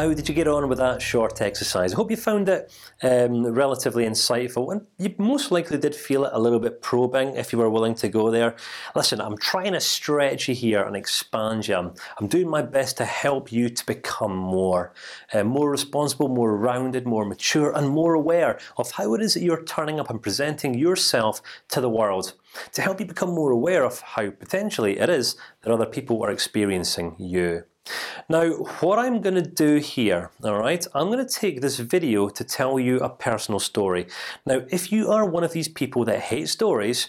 how did you get on with that short exercise? I hope you found it um, relatively insightful, and you most likely did feel it a little bit probing if you were willing to go there. Listen, I'm trying to stretch you here and expand you. I'm, I'm doing my best to help you to become more, uh, more responsible, more rounded, more mature, and more aware of how it is that you're turning up and presenting yourself to the world to help you become more aware of how potentially it is that other people are experiencing you. Now, what I'm going to do here, all right, I'm going to take this video to tell you a personal story. Now, if you are one of these people that hate stories,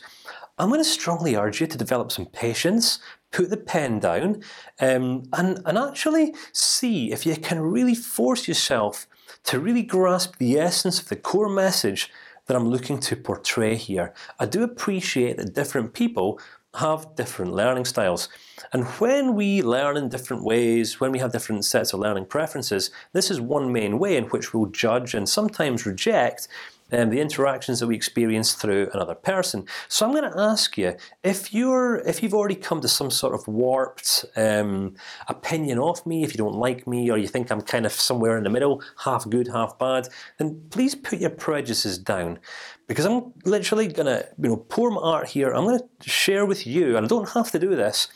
I'm going to strongly urge you to develop some patience, put the pen down, um, and and actually see if you can really force yourself to really grasp the essence of the core message that I'm looking to portray here. I do appreciate that different people have different learning styles. And when we learn in different ways, when we have different sets of learning preferences, this is one main way in which we'll judge and sometimes reject um, the interactions that we experience through another person. So I'm going to ask you if you're if you've already come to some sort of warped um, opinion of me, if you don't like me, or you think I'm kind of somewhere in the middle, half good, half bad, then please put your prejudices down, because I'm literally going to you know pour my art here. I'm going to share with you, and I don't have to do this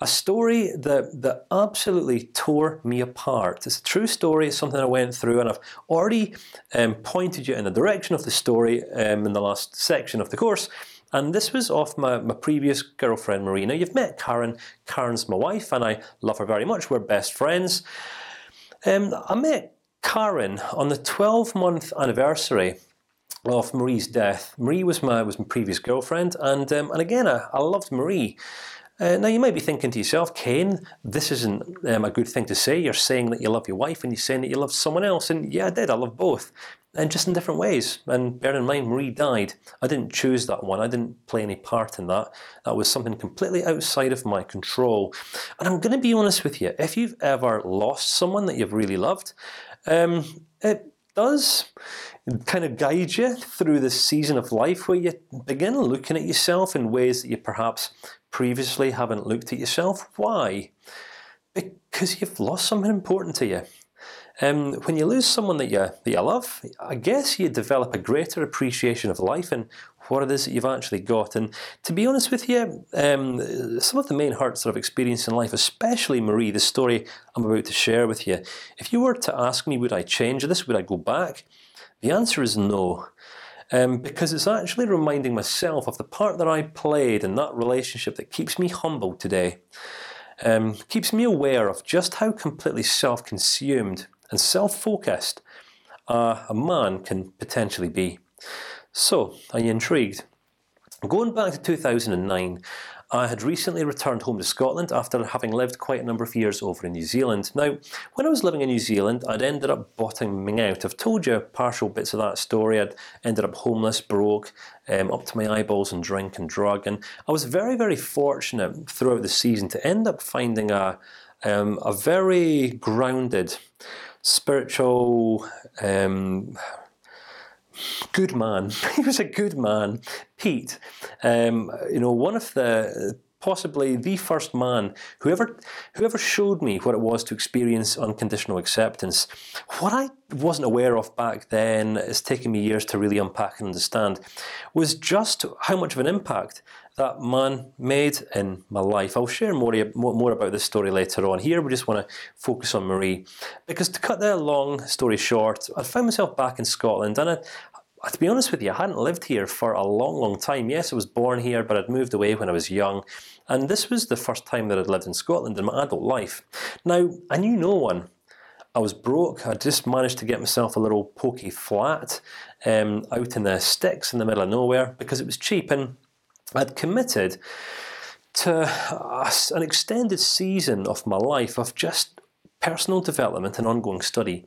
a story that that absolutely tore me apart. It's a true story. It's something I went through, and I've already um, pointed you in the direction of the story um, in the last section of the course. And this was off my, my previous girlfriend Marina. You've met Karen. Karen's my wife, and I love her very much. We're best friends. Um, I met Karen on the 12-month anniversary of Marie's death. Marie was my was my previous girlfriend, and um, and again I, I loved Marie. Uh, now you might be thinking to yourself, Kane, this isn't um, a good thing to say. You're saying that you love your wife, and you're saying that you love someone else. And yeah, I did. I love both, and just in different ways. And bear in mind, Marie died. I didn't choose that one. I didn't play any part in that. That was something completely outside of my control. And I'm going to be honest with you. If you've ever lost someone that you've really loved, um, it does kind of guide you through this season of life where you begin looking at yourself in ways that you perhaps previously haven't looked at yourself. Why? Because you've lost something important to you. Um, when you lose someone that you that you love, I guess you develop a greater appreciation of life and what it is that you've actually got. And to be honest with you, um, some of the main hurts that I've experienced in life, especially Marie, the story I'm about to share with you. If you were to ask me, would I change this? Would I go back? The answer is no. Um, because it's actually reminding myself of the part that I played in that relationship that keeps me humble today, um, keeps me aware of just how completely self-consumed and self-focused uh, a man can potentially be. So, are you intrigued? Going back to 2009, I had recently returned home to Scotland after having lived quite a number of years over in New Zealand. Now, when I was living in New Zealand, I'd ended up bottoming out. I've told you partial bits of that story. I'd ended up homeless, broke, um, up to my eyeballs in drink and drug, and I was very, very fortunate throughout the season to end up finding a um, a very grounded, spiritual. Um, good man. he was a good man, Pete. Um, you know, one of the possibly the first man whoever whoever showed me what it was to experience unconditional acceptance. What I wasn't aware of back then, it's taken me years to really unpack and understand, was just how much of an impact that man made in my life. I'll share more more about this story later on. Here we just want to focus on Marie, because to cut that long story short, I found myself back in Scotland, and I, to be honest with you, I hadn't lived here for a long, long time. Yes, I was born here, but I'd moved away when I was young, and this was the first time that I'd lived in Scotland in my adult life. Now, I knew no one. I was broke. I just managed to get myself a little pokey flat um, out in the sticks in the middle of nowhere because it was cheap, and I'd committed to an extended season of my life of just personal development and ongoing study.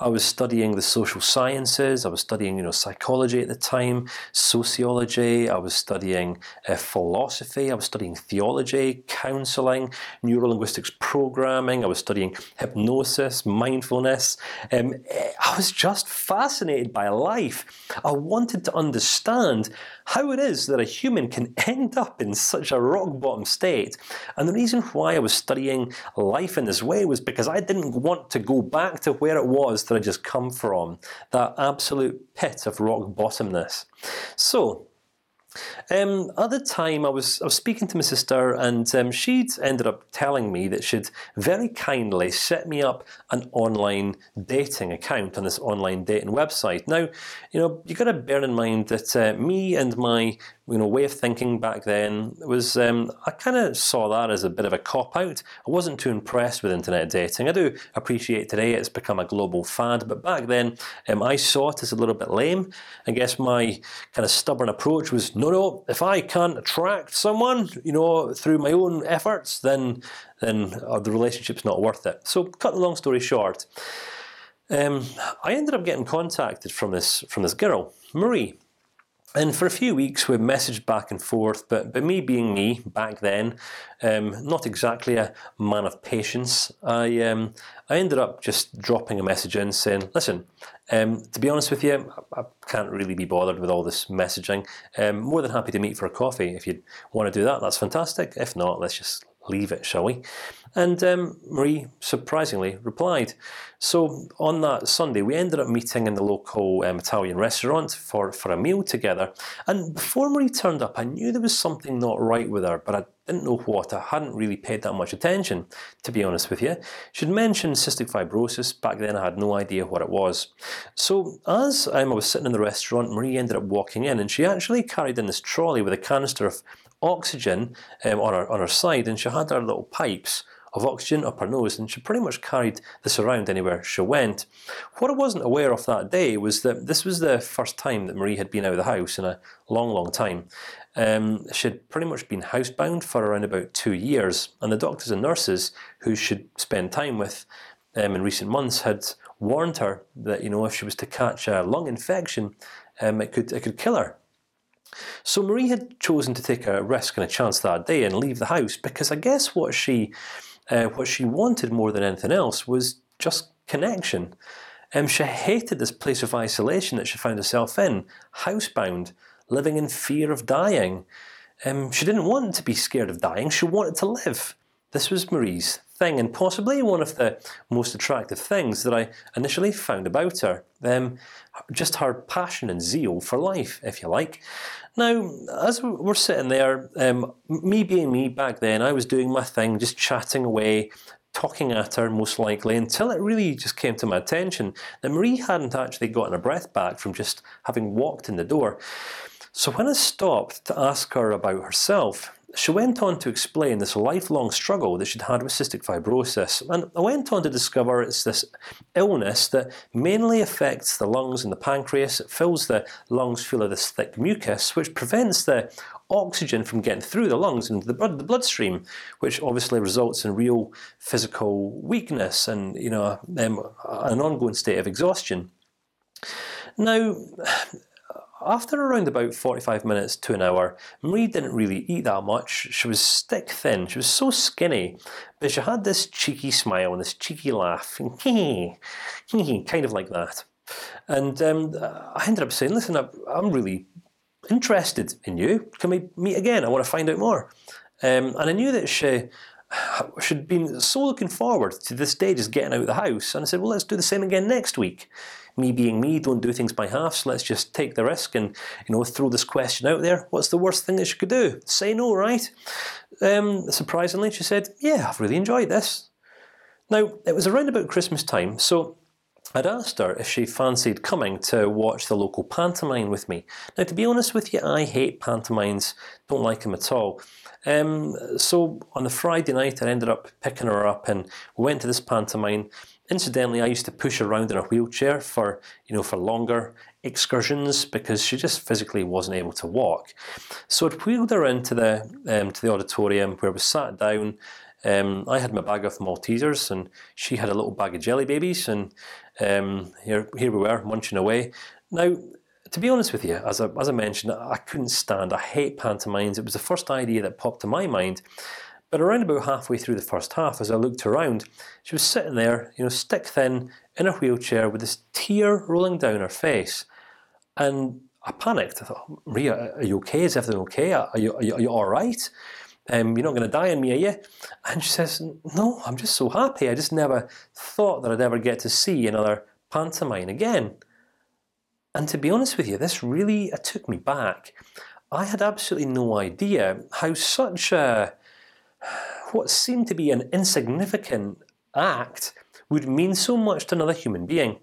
I was studying the social sciences. I was studying, you know, psychology at the time, sociology. I was studying uh, philosophy. I was studying theology, counselling, neurolinguistics programming. I was studying hypnosis, mindfulness. Um, I was just fascinated by life. I wanted to understand how it is that a human can end up in such a rock bottom state. And the reason why I was studying life in this way was because I didn't want to go back to where it was that I just come from, that absolute pit of rock bottomness. So um, at the time, I was I was speaking to my sister, and um, she'd ended up telling me that she'd very kindly set me up an online dating account on this online dating website. Now, you know, you got to bear in mind that uh, me and my you know way of thinking back then was um, I kind of saw that as a bit of a cop out. I wasn't too impressed with internet dating. I do appreciate today it's become a global fad, but back then um, I saw it as a little bit lame. I guess my kind of stubborn approach was no, no. If I can't attract someone, you know, through my own efforts, then then uh, the relationship's not worth it. So, cut the long story short, um, I ended up getting contacted from this from this girl, Marie. And for a few weeks we messaged back and forth, but but me being me back then, um, not exactly a man of patience, I um, I ended up just dropping a message in saying, "Listen, um, to be honest with you, I, I, can't really be bothered with all this messaging. Um, more than happy to meet for a coffee if you want to do that. That's fantastic. If not, let's just leave it, shall we? And um, Marie surprisingly replied. So on that Sunday, we ended up meeting in the local um, Italian restaurant for for a meal together. And before Marie turned up, I knew there was something not right with her, but I didn't know what. I hadn't really paid that much attention, to be honest with you. She'd mentioned cystic fibrosis back then. I had no idea what it was. So as um, I was sitting in the restaurant, Marie ended up walking in, and she actually carried in this trolley with a canister of oxygen um, on her on her side, and she had her little pipes of oxygen up her nose, and she pretty much carried this around anywhere she went. What I wasn't aware of that day was that this was the first time that Marie had been out of the house in a long, long time. Um, she had pretty much been housebound for around about two years, and the doctors and nurses who should spend time with um, in recent months had warned her that you know if she was to catch a lung infection, um, it could it could kill her. So Marie had chosen to take a risk and a chance that day and leave the house because I guess what she uh, what she wanted more than anything else was just connection. Um, she hated this place of isolation that she found herself in, housebound, living in fear of dying. Um, she didn't want to be scared of dying. She wanted to live. This was Marie's thing, and possibly one of the most attractive things that I initially found about her. Um, just her passion and zeal for life, if you like. Now, as we're sitting there, um, me being me back then, I was doing my thing, just chatting away, talking at her most likely until it really just came to my attention that Marie hadn't actually gotten her breath back from just having walked in the door. So when I stopped to ask her about herself, she went on to explain this lifelong struggle that she'd had with cystic fibrosis, and I went on to discover it's this illness that mainly affects the lungs and the pancreas. It fills the lungs full of this thick mucus, which prevents the oxygen from getting through the lungs into the blood, the bloodstream, which obviously results in real physical weakness and you know um, an ongoing state of exhaustion. Now, after around about 45 minutes to an hour, Marie didn't really eat that much. She was stick thin. She was so skinny, but she had this cheeky smile and this cheeky laugh, kind of like that. And um, I ended up saying, "Listen, I'm really interested in you. Can we meet again? I want to find out more." Um, and I knew that she she'd been so looking forward to this day, just getting out of the house. And I said, "Well, let's do the same again next week." Me being me, don't do things by halves. Let's just take the risk and you know throw this question out there. What's the worst thing that she could do? Say no, right? Um, surprisingly, she said, "Yeah, I've really enjoyed this." Now it was around about Christmas time, so I'd asked her if she fancied coming to watch the local pantomime with me. Now, to be honest with you, I hate pantomimes. Don't like them at all. Um, so on the Friday night, I ended up picking her up, and we went to this pantomime. Incidentally, I used to push around in a wheelchair for you know for longer excursions because she just physically wasn't able to walk. So I'd wheeled her into the um, to the auditorium where we sat down. Um, I had my bag of Maltesers, and she had a little bag of jelly babies, and um, here here we were munching away. Now, to be honest with you, as I, as I mentioned, I couldn't stand. I hate pantomimes. It was the first idea that popped to my mind, but around about halfway through the first half, as I looked around, she was sitting there, you know, stick thin, in a wheelchair with this tear rolling down her face, and I panicked. I thought, "Maria, are you okay? Is everything okay? Are you, are you, are you all right?" Um, you're not going to die on me, are you?" And she says, "No, I'm just so happy. I just never thought that I'd ever get to see another pantomime again." And to be honest with you, this really took me back. I had absolutely no idea how such a what seemed to be an insignificant act would mean so much to another human being.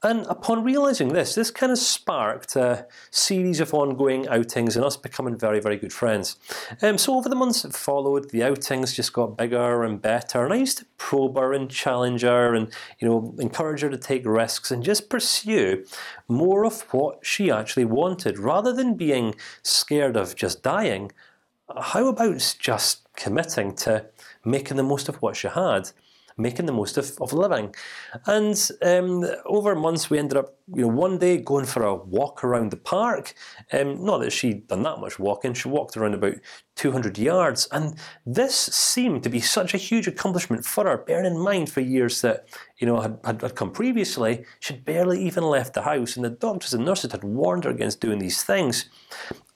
And upon realizing this, this kind of sparked a series of ongoing outings and us becoming very, very good friends. Um, so over the months that followed, the outings just got bigger and better, and I used to probe her and challenge her, and you know, encourage her to take risks and just pursue more of what she actually wanted, rather than being scared of just dying. How about just committing to making the most of what she had? making the most of, of living. And um, over months, we ended up, you know, one day going for a walk around the park. Um, not that she'd done that much walking; she walked around about 200 yards, and this seemed to be such a huge accomplishment for her. Bearing in mind, for years that you know had, had, had come previously, she'd barely even left the house, and the doctors and nurses had warned her against doing these things.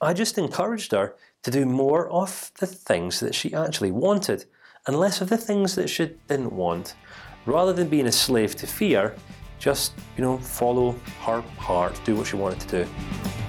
I just encouraged her to do more of the things that she actually wanted and less of the things that she didn't want. Rather than being a slave to fear, just you know follow her heart, do what she wanted to do.